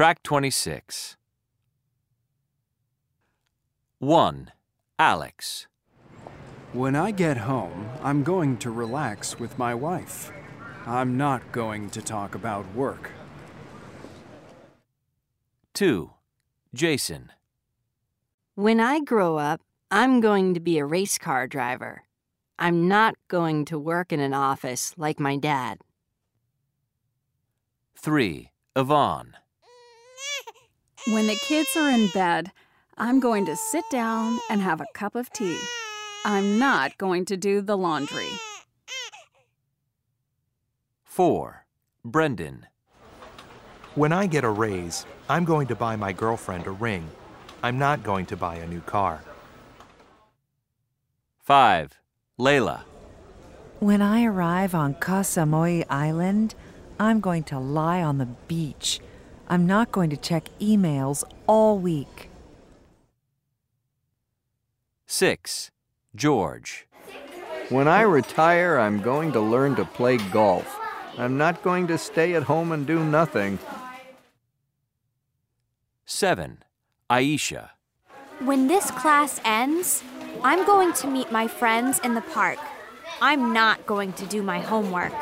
Track 26. 1. Alex. When I get home, I'm going to relax with my wife. I'm not going to talk about work. 2. Jason. When I grow up, I'm going to be a race car driver. I'm not going to work in an office like my dad. 3. Yvonne. When the kids are in bed, I'm going to sit down and have a cup of tea. I'm not going to do the laundry. 4. Brendan. When I get a raise, I'm going to buy my girlfriend a ring. I'm not going to buy a new car. 5. Layla. When I arrive on Koh Samui Island, I'm going to lie on the beach. I'm not going to check emails all week. 6. George. When I retire, I'm going to learn to play golf. I'm not going to stay at home and do nothing. 7. Aisha. When this class ends, I'm going to meet my friends in the park. I'm not going to do my homework.